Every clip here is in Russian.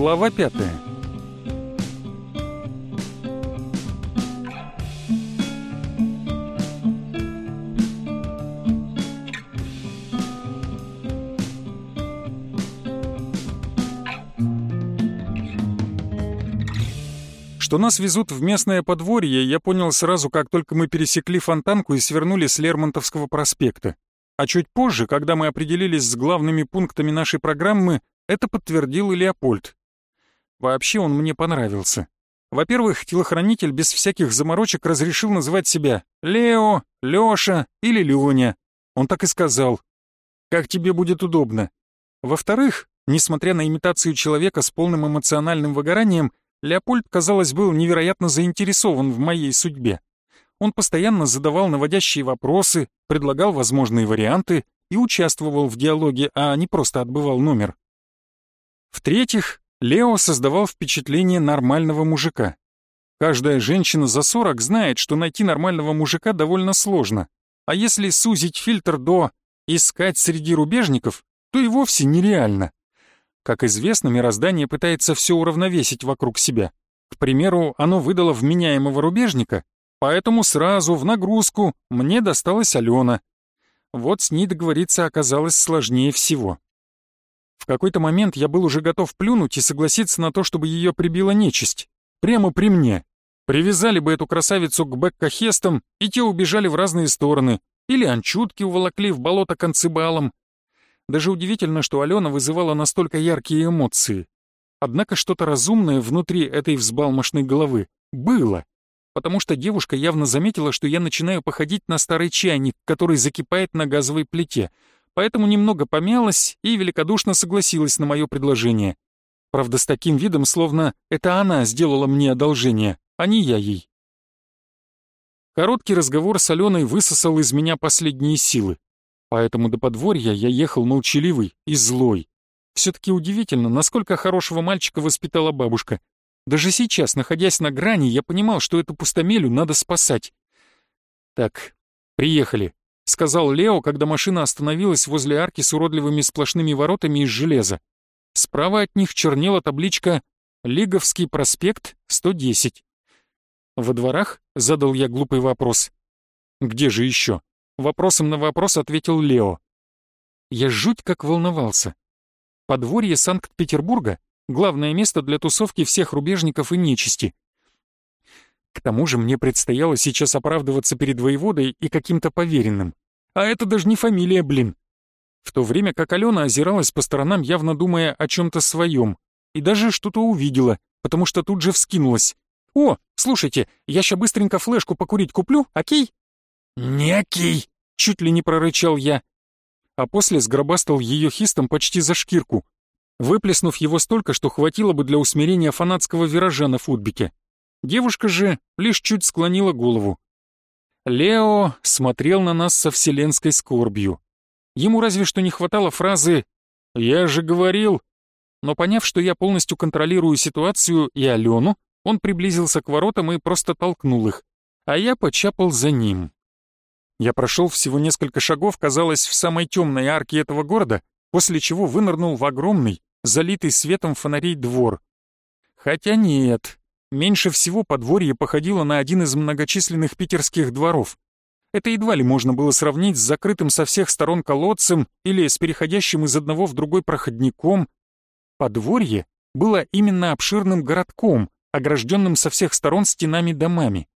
Глава пятая. Что нас везут в местное подворье, я понял сразу, как только мы пересекли фонтанку и свернули с Лермонтовского проспекта. А чуть позже, когда мы определились с главными пунктами нашей программы, это подтвердил и Леопольд. Вообще он мне понравился. Во-первых, телохранитель без всяких заморочек разрешил называть себя Лео, Лёша или Лёня. Он так и сказал. «Как тебе будет удобно». Во-вторых, несмотря на имитацию человека с полным эмоциональным выгоранием, Леопольд, казалось, был невероятно заинтересован в моей судьбе. Он постоянно задавал наводящие вопросы, предлагал возможные варианты и участвовал в диалоге, а не просто отбывал номер. В-третьих, Лео создавал впечатление нормального мужика. Каждая женщина за 40 знает, что найти нормального мужика довольно сложно. А если сузить фильтр до «искать среди рубежников», то и вовсе нереально. Как известно, мироздание пытается все уравновесить вокруг себя. К примеру, оно выдало вменяемого рубежника, поэтому сразу в нагрузку мне досталась Алена. Вот с ней договориться оказалось сложнее всего. В какой-то момент я был уже готов плюнуть и согласиться на то, чтобы ее прибила нечисть. Прямо при мне. Привязали бы эту красавицу к бэккахестам, и те убежали в разные стороны. Или анчутки уволокли в болото концебалом, даже удивительно, что Алена вызывала настолько яркие эмоции. Однако что-то разумное внутри этой взбалмошной головы было, потому что девушка явно заметила, что я начинаю походить на старый чайник, который закипает на газовой плите, поэтому немного помялась и великодушно согласилась на мое предложение. Правда, с таким видом, словно это она сделала мне одолжение, а не я ей. Короткий разговор с Аленой высосал из меня последние силы. Поэтому до подворья я ехал молчаливый и злой. Все-таки удивительно, насколько хорошего мальчика воспитала бабушка. Даже сейчас, находясь на грани, я понимал, что эту пустомелю надо спасать. «Так, приехали», — сказал Лео, когда машина остановилась возле арки с уродливыми сплошными воротами из железа. Справа от них чернела табличка «Лиговский проспект, 110». «Во дворах?» — задал я глупый вопрос. «Где же еще?» Вопросом на вопрос ответил Лео. Я жуть как волновался. Подворье Санкт-Петербурга — главное место для тусовки всех рубежников и нечисти. К тому же мне предстояло сейчас оправдываться перед воеводой и каким-то поверенным. А это даже не фамилия, блин. В то время как Алена озиралась по сторонам, явно думая о чем-то своем, и даже что-то увидела, потому что тут же вскинулась. «О, слушайте, я ща быстренько флешку покурить куплю, окей?» «Некий!» — чуть ли не прорычал я. А после сгробастал ее хистом почти за шкирку, выплеснув его столько, что хватило бы для усмирения фанатского виража на футбике. Девушка же лишь чуть склонила голову. Лео смотрел на нас со вселенской скорбью. Ему разве что не хватало фразы «Я же говорил». Но поняв, что я полностью контролирую ситуацию и Алену, он приблизился к воротам и просто толкнул их, а я почапал за ним. Я прошел всего несколько шагов, казалось, в самой темной арке этого города, после чего вынырнул в огромный, залитый светом фонарей двор. Хотя нет, меньше всего подворье походило на один из многочисленных питерских дворов. Это едва ли можно было сравнить с закрытым со всех сторон колодцем или с переходящим из одного в другой проходником. Подворье было именно обширным городком, огражденным со всех сторон стенами домами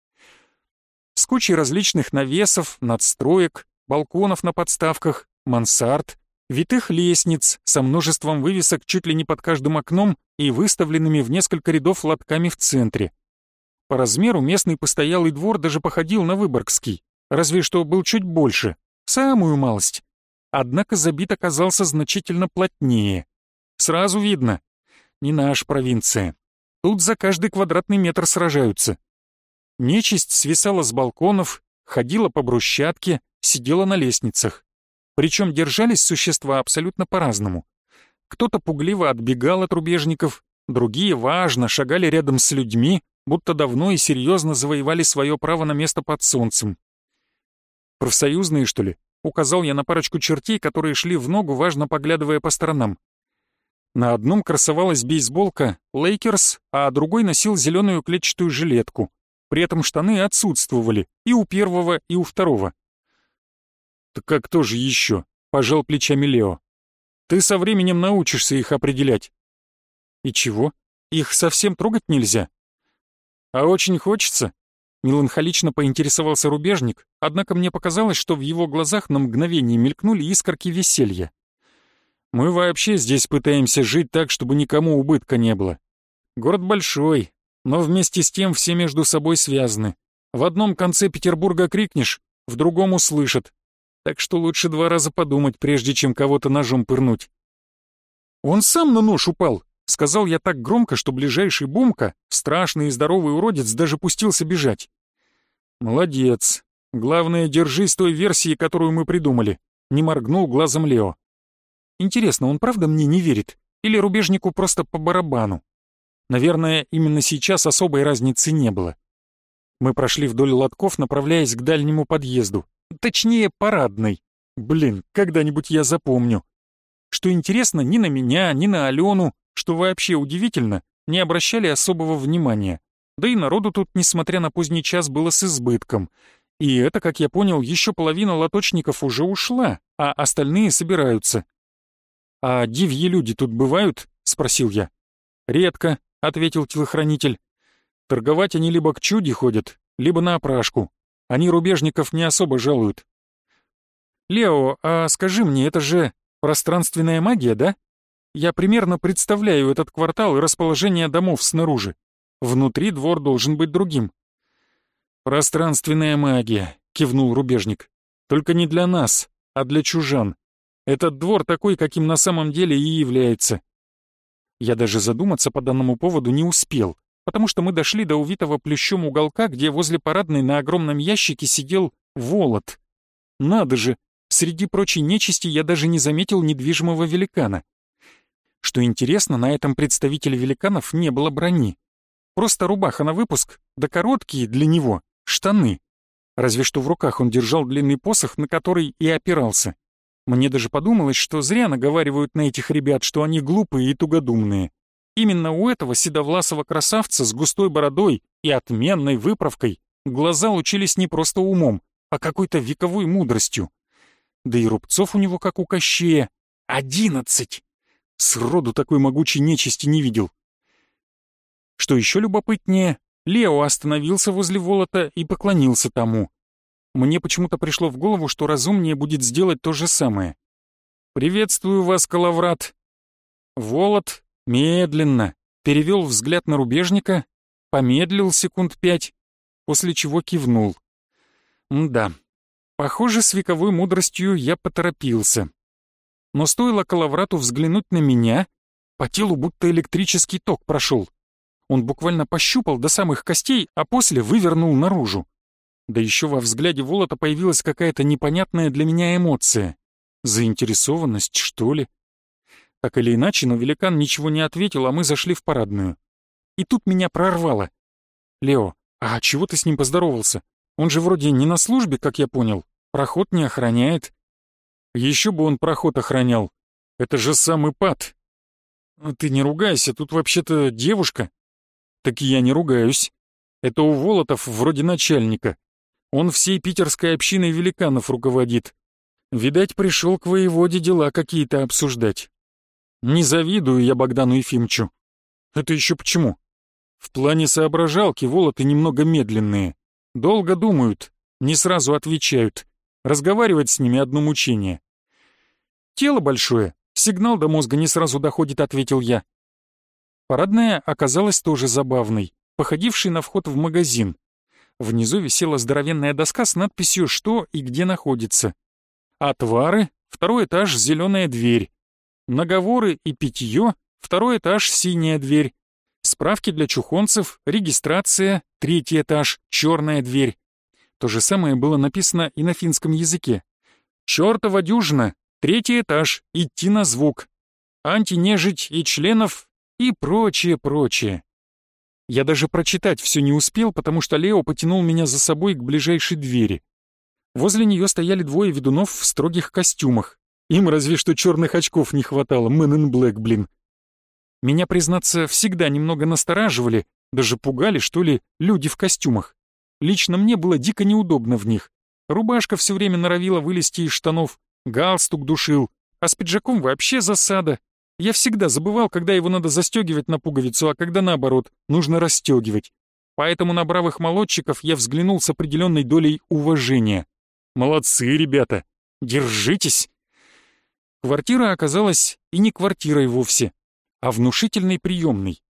с кучей различных навесов, надстроек, балконов на подставках, мансард, витых лестниц со множеством вывесок чуть ли не под каждым окном и выставленными в несколько рядов лотками в центре. По размеру местный постоялый двор даже походил на Выборгский, разве что был чуть больше, самую малость. Однако забит оказался значительно плотнее. Сразу видно, не наша провинция. Тут за каждый квадратный метр сражаются. Нечисть свисала с балконов, ходила по брусчатке, сидела на лестницах. Причем держались существа абсолютно по-разному. Кто-то пугливо отбегал от рубежников, другие важно шагали рядом с людьми, будто давно и серьезно завоевали свое право на место под солнцем. «Профсоюзные, что ли?» — указал я на парочку чертей, которые шли в ногу, важно поглядывая по сторонам. На одном красовалась бейсболка «Лейкерс», а другой носил зеленую клетчатую жилетку. При этом штаны отсутствовали и у первого, и у второго. «Так как тоже еще?» — пожал плечами Лео. «Ты со временем научишься их определять». «И чего? Их совсем трогать нельзя?» «А очень хочется?» Меланхолично поинтересовался рубежник, однако мне показалось, что в его глазах на мгновение мелькнули искорки веселья. Мы вообще здесь пытаемся жить так, чтобы никому убытка не было. Город большой, но вместе с тем все между собой связаны. В одном конце Петербурга крикнешь, в другом услышат. Так что лучше два раза подумать, прежде чем кого-то ножом пырнуть. «Он сам на нож упал», — сказал я так громко, что ближайший Бумка, страшный и здоровый уродец, даже пустился бежать. «Молодец. Главное, держись той версии, которую мы придумали», — не моргнул глазом Лео. Интересно, он правда мне не верит? Или рубежнику просто по барабану? Наверное, именно сейчас особой разницы не было. Мы прошли вдоль лотков, направляясь к дальнему подъезду. Точнее, парадной. Блин, когда-нибудь я запомню. Что интересно, ни на меня, ни на Алену, что вообще удивительно, не обращали особого внимания. Да и народу тут, несмотря на поздний час, было с избытком. И это, как я понял, еще половина лоточников уже ушла, а остальные собираются. «А дивьи люди тут бывают?» — спросил я. «Редко», — ответил телохранитель. «Торговать они либо к чуде ходят, либо на опрашку. Они рубежников не особо жалуют». «Лео, а скажи мне, это же пространственная магия, да? Я примерно представляю этот квартал и расположение домов снаружи. Внутри двор должен быть другим». «Пространственная магия», — кивнул рубежник. «Только не для нас, а для чужан. Этот двор такой, каким на самом деле и является. Я даже задуматься по данному поводу не успел, потому что мы дошли до увитого плющом уголка, где возле парадной на огромном ящике сидел Волод. Надо же, среди прочей нечисти я даже не заметил недвижимого великана. Что интересно, на этом представителе великанов не было брони. Просто рубаха на выпуск, да короткие для него штаны. Разве что в руках он держал длинный посох, на который и опирался. Мне даже подумалось, что зря наговаривают на этих ребят, что они глупые и тугодумные. Именно у этого седовласого красавца с густой бородой и отменной выправкой глаза учились не просто умом, а какой-то вековой мудростью. Да и рубцов у него, как у Кощея, одиннадцать! Сроду такой могучей нечисти не видел. Что еще любопытнее, Лео остановился возле Волота и поклонился тому. Мне почему-то пришло в голову, что разумнее будет сделать то же самое. «Приветствую вас, Калаврат!» Волод медленно перевел взгляд на рубежника, помедлил секунд пять, после чего кивнул. Да, похоже, с вековой мудростью я поторопился. Но стоило Калаврату взглянуть на меня, по телу будто электрический ток прошел. Он буквально пощупал до самых костей, а после вывернул наружу. Да еще во взгляде Волота появилась какая-то непонятная для меня эмоция. Заинтересованность, что ли? Так или иначе, но великан ничего не ответил, а мы зашли в парадную. И тут меня прорвало. «Лео, а чего ты с ним поздоровался? Он же вроде не на службе, как я понял. Проход не охраняет». «Еще бы он проход охранял. Это же самый пад». «Ты не ругайся, тут вообще-то девушка». «Так я не ругаюсь. Это у Волотов вроде начальника. Он всей питерской общиной великанов руководит. Видать, пришел к воеводе дела какие-то обсуждать. Не завидую я Богдану Ефимовичу. Это еще почему? В плане соображалки волоты немного медленные. Долго думают, не сразу отвечают. Разговаривать с ними одно мучение. Тело большое, сигнал до мозга не сразу доходит, ответил я. Парадная оказалась тоже забавной, походившей на вход в магазин. Внизу висела здоровенная доска с надписью «Что и где находится». Отвары, второй этаж, зеленая дверь. Наговоры и питье, второй этаж, синяя дверь. Справки для чухонцев, регистрация, третий этаж, черная дверь. То же самое было написано и на финском языке. Чёртова дюжина, третий этаж, идти на звук. Антинежить и членов и прочее, прочее. Я даже прочитать все не успел, потому что Лео потянул меня за собой к ближайшей двери. Возле нее стояли двое ведунов в строгих костюмах. Им разве что черных очков не хватало, Мэн in Black, блин. Меня, признаться, всегда немного настораживали, даже пугали, что ли, люди в костюмах. Лично мне было дико неудобно в них. Рубашка все время норовила вылезти из штанов, галстук душил, а с пиджаком вообще засада. Я всегда забывал, когда его надо застегивать на пуговицу, а когда наоборот, нужно расстегивать. Поэтому на бравых молодчиков я взглянул с определенной долей уважения. Молодцы, ребята! Держитесь! Квартира оказалась и не квартирой вовсе, а внушительной приемной.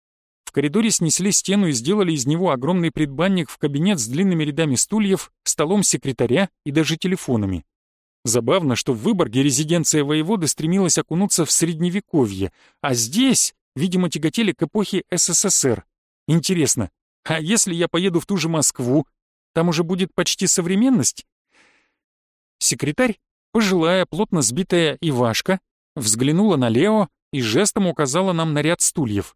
В коридоре снесли стену и сделали из него огромный предбанник в кабинет с длинными рядами стульев, столом секретаря и даже телефонами. Забавно, что в Выборге резиденция воеводы стремилась окунуться в средневековье, а здесь, видимо, тяготели к эпохе СССР. Интересно, а если я поеду в ту же Москву, там уже будет почти современность? Секретарь, пожилая, плотно сбитая Ивашка, взглянула на Лео и жестом указала нам на ряд стульев.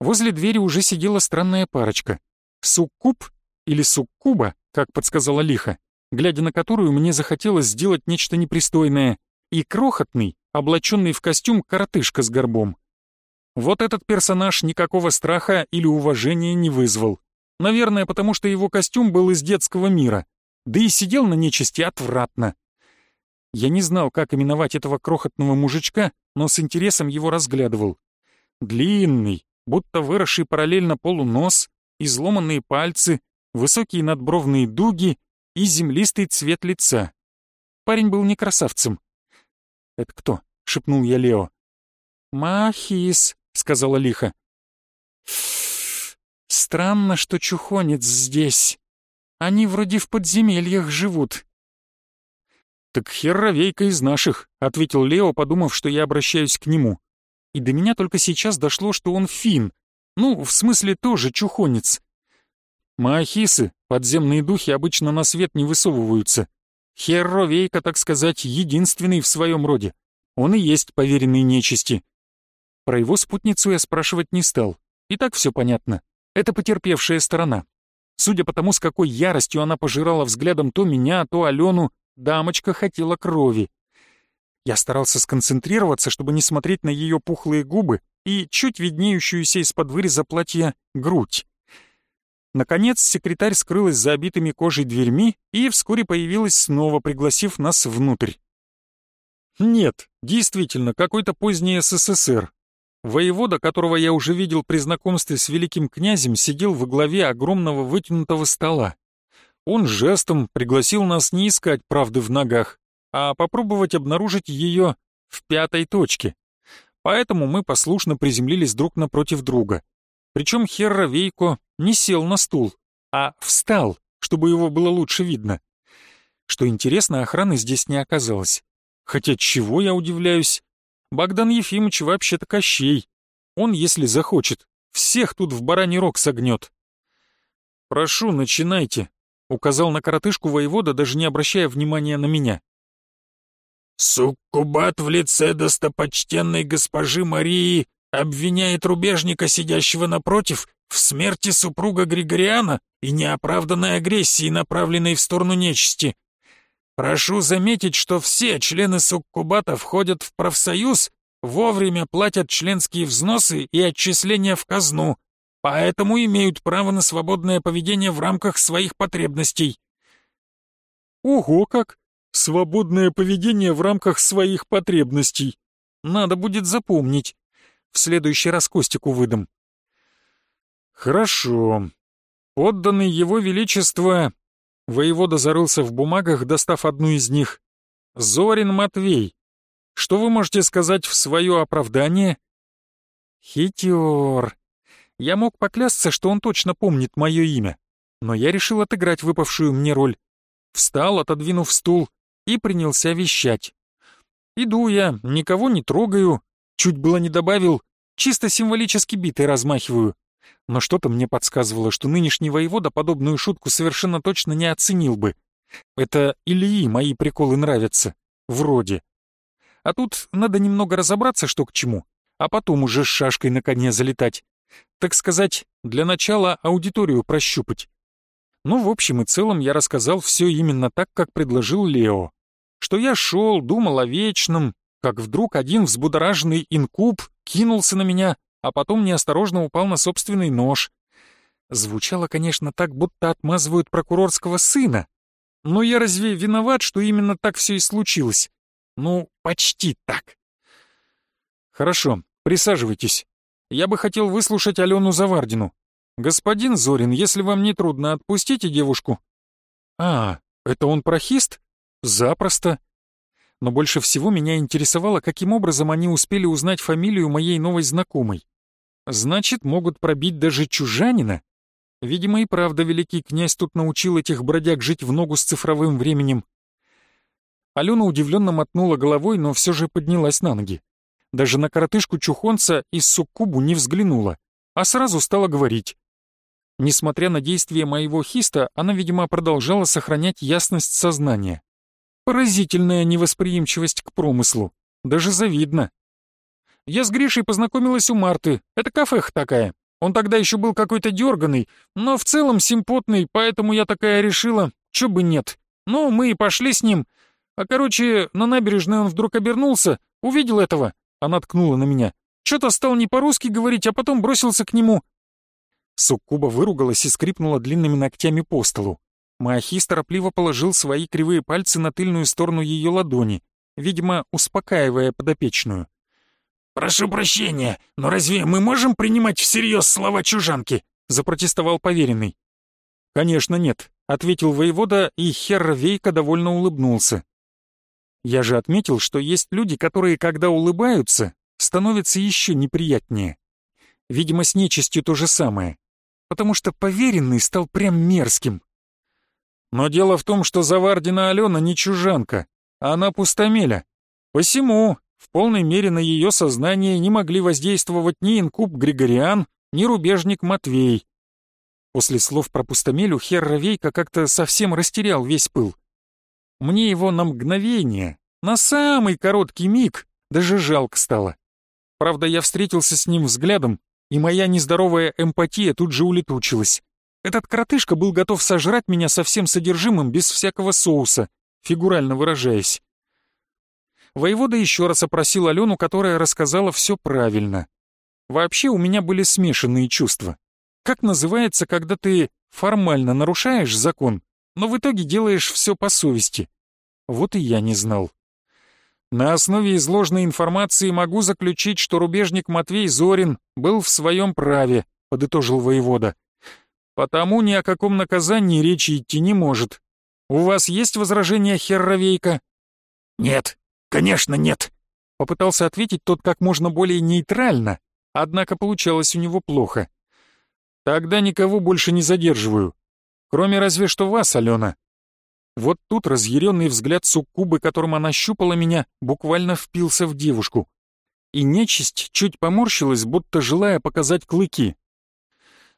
Возле двери уже сидела странная парочка. Суккуб или суккуба, как подсказала Лиха, глядя на которую мне захотелось сделать нечто непристойное, и крохотный, облаченный в костюм коротышка с горбом. Вот этот персонаж никакого страха или уважения не вызвал. Наверное, потому что его костюм был из детского мира, да и сидел на нечисти отвратно. Я не знал, как именовать этого крохотного мужичка, но с интересом его разглядывал. Длинный, будто выросший параллельно полу нос, изломанные пальцы, высокие надбровные дуги и землистый цвет лица. Парень был не красавцем. «Это кто?» — шепнул я Лео. «Махис», — сказала Лиха. «Странно, что чухонец здесь. Они вроде в подземельях живут». «Так херовейка из наших», — ответил Лео, подумав, что я обращаюсь к нему. И до меня только сейчас дошло, что он фин. Ну, в смысле, тоже чухонец. Маахисы, подземные духи, обычно на свет не высовываются. Херовейка, так сказать, единственный в своем роде. Он и есть поверенный нечисти. Про его спутницу я спрашивать не стал. И так все понятно. Это потерпевшая сторона. Судя по тому, с какой яростью она пожирала взглядом то меня, то Алену, дамочка хотела крови. Я старался сконцентрироваться, чтобы не смотреть на ее пухлые губы и чуть виднеющуюся из-под выреза платья грудь. Наконец секретарь скрылась за обитыми кожей дверьми и вскоре появилась снова, пригласив нас внутрь. Нет, действительно, какой-то поздний СССР. Воевода, которого я уже видел при знакомстве с великим князем, сидел во главе огромного вытянутого стола. Он жестом пригласил нас не искать правды в ногах, а попробовать обнаружить ее в пятой точке. Поэтому мы послушно приземлились друг напротив друга. Причем Херра Вейко не сел на стул, а встал, чтобы его было лучше видно. Что интересно, охраны здесь не оказалось. Хотя чего я удивляюсь? Богдан Ефимович вообще-то Кощей. Он, если захочет, всех тут в бараний рог согнет. «Прошу, начинайте», — указал на коротышку воевода, даже не обращая внимания на меня. «Суккубат в лице достопочтенной госпожи Марии обвиняет рубежника, сидящего напротив, в смерти супруга Григориана и неоправданной агрессии, направленной в сторону нечисти. Прошу заметить, что все члены суккубата входят в профсоюз, вовремя платят членские взносы и отчисления в казну, поэтому имеют право на свободное поведение в рамках своих потребностей. Ого как! Свободное поведение в рамках своих потребностей. Надо будет запомнить. В следующий раз Костику выдам. Хорошо. Подданный его величество... Воевода зарылся в бумагах, достав одну из них. Зорин Матвей. Что вы можете сказать в свое оправдание? Хитер. Я мог поклясться, что он точно помнит мое имя, но я решил отыграть выпавшую мне роль. Встал, отодвинув стул, и принялся вещать. Иду я, никого не трогаю, чуть было не добавил, чисто символически битой размахиваю. Но что-то мне подсказывало, что нынешний воевода подобную шутку совершенно точно не оценил бы. Это Ильи мои приколы нравятся. Вроде. А тут надо немного разобраться, что к чему, а потом уже с шашкой на коне залетать. Так сказать, для начала аудиторию прощупать. Ну, в общем и целом, я рассказал все именно так, как предложил Лео. Что я шел, думал о вечном, как вдруг один взбудораженный инкуб кинулся на меня, а потом неосторожно упал на собственный нож. Звучало, конечно, так, будто отмазывают прокурорского сына. Но я разве виноват, что именно так все и случилось? Ну, почти так. Хорошо, присаживайтесь. Я бы хотел выслушать Алену Завардину. Господин Зорин, если вам не трудно, отпустите девушку. А, это он прохист? Запросто. Но больше всего меня интересовало, каким образом они успели узнать фамилию моей новой знакомой. Значит, могут пробить даже чужанина? Видимо, и правда великий князь тут научил этих бродяг жить в ногу с цифровым временем. Алена удивленно мотнула головой, но все же поднялась на ноги. Даже на коротышку чухонца из суккубу не взглянула, а сразу стала говорить. Несмотря на действия моего хиста, она, видимо, продолжала сохранять ясность сознания. Поразительная невосприимчивость к промыслу. Даже завидно. Я с Гришей познакомилась у Марты. Это кафеха такая. Он тогда еще был какой-то дерганый, но в целом симпотный, поэтому я такая решила, чё бы нет. Ну, мы и пошли с ним. А короче, на набережной он вдруг обернулся, увидел этого. Она ткнула на меня. Чё-то стал не по-русски говорить, а потом бросился к нему. Суккуба выругалась и скрипнула длинными ногтями по столу. Маахис торопливо положил свои кривые пальцы на тыльную сторону ее ладони, видимо, успокаивая подопечную. «Прошу прощения, но разве мы можем принимать всерьез слова чужанки?» — запротестовал поверенный. «Конечно нет», — ответил воевода, и Херр Вейка довольно улыбнулся. «Я же отметил, что есть люди, которые, когда улыбаются, становятся еще неприятнее. Видимо, с нечистью то же самое, потому что поверенный стал прям мерзким. Но дело в том, что Завардина Алена не чужанка, а она пустомеля. Посему в полной мере на ее сознание не могли воздействовать ни инкуб Григориан, ни рубежник Матвей. После слов про пустомелю Херра Вейка как-то совсем растерял весь пыл. Мне его на мгновение, на самый короткий миг, даже жалко стало. Правда, я встретился с ним взглядом, и моя нездоровая эмпатия тут же улетучилась. Этот коротышка был готов сожрать меня со всем содержимым без всякого соуса, фигурально выражаясь. Воевода еще раз опросил Алену, которая рассказала все правильно. Вообще у меня были смешанные чувства. Как называется, когда ты формально нарушаешь закон, но в итоге делаешь все по совести? Вот и я не знал. На основе изложенной информации могу заключить, что рубежник Матвей Зорин был в своем праве, подытожил воевода. Потому ни о каком наказании речи идти не может. У вас есть возражения, Херровейка? Нет, «Конечно нет!» Попытался ответить тот как можно более нейтрально, однако получалось у него плохо. «Тогда никого больше не задерживаю. Кроме разве что вас, Алена». Вот тут разъяренный взгляд суккубы, которым она щупала меня, буквально впился в девушку. И нечисть чуть поморщилась, будто желая показать клыки.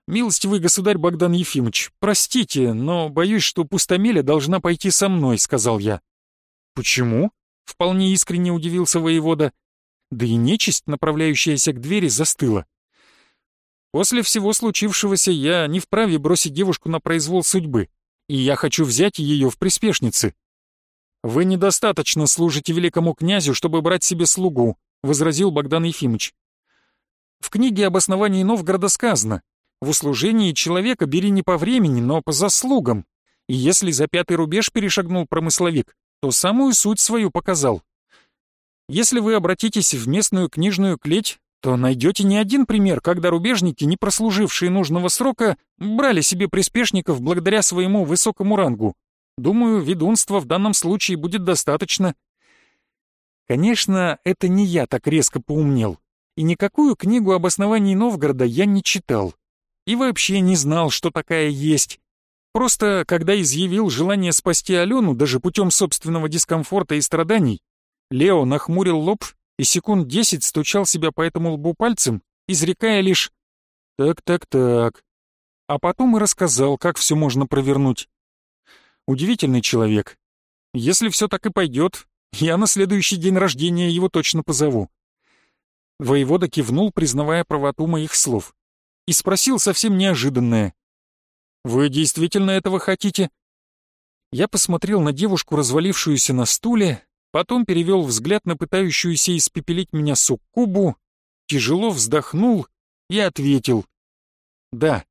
«Милостивый государь Богдан Ефимович, простите, но боюсь, что пустомеля должна пойти со мной», — сказал я. «Почему?» Вполне искренне удивился воевода. Да и нечисть, направляющаяся к двери, застыла. После всего случившегося я не вправе бросить девушку на произвол судьбы, и я хочу взять ее в приспешницы. «Вы недостаточно служите великому князю, чтобы брать себе слугу», — возразил Богдан Ефимович. «В книге об основании Новгорода сказано, в услужении человека бери не по времени, но по заслугам, и если за пятый рубеж перешагнул промысловик, то самую суть свою показал. Если вы обратитесь в местную книжную клеть, то найдете не один пример, когда рубежники, не прослужившие нужного срока, брали себе приспешников благодаря своему высокому рангу. Думаю, ведунства в данном случае будет достаточно. Конечно, это не я так резко поумнел. И никакую книгу об основании Новгорода я не читал. И вообще не знал, что такая есть. Просто, когда изъявил желание спасти Алену даже путем собственного дискомфорта и страданий, Лео нахмурил лоб и секунд десять стучал себя по этому лбу пальцем, изрекая лишь «так-так-так», а потом и рассказал, как все можно провернуть. Удивительный человек. Если все так и пойдет, я на следующий день рождения его точно позову. Воевода кивнул, признавая правоту моих слов, и спросил совсем неожиданное. «Вы действительно этого хотите?» Я посмотрел на девушку, развалившуюся на стуле, потом перевел взгляд на пытающуюся испепелить меня суккубу, тяжело вздохнул и ответил. Да,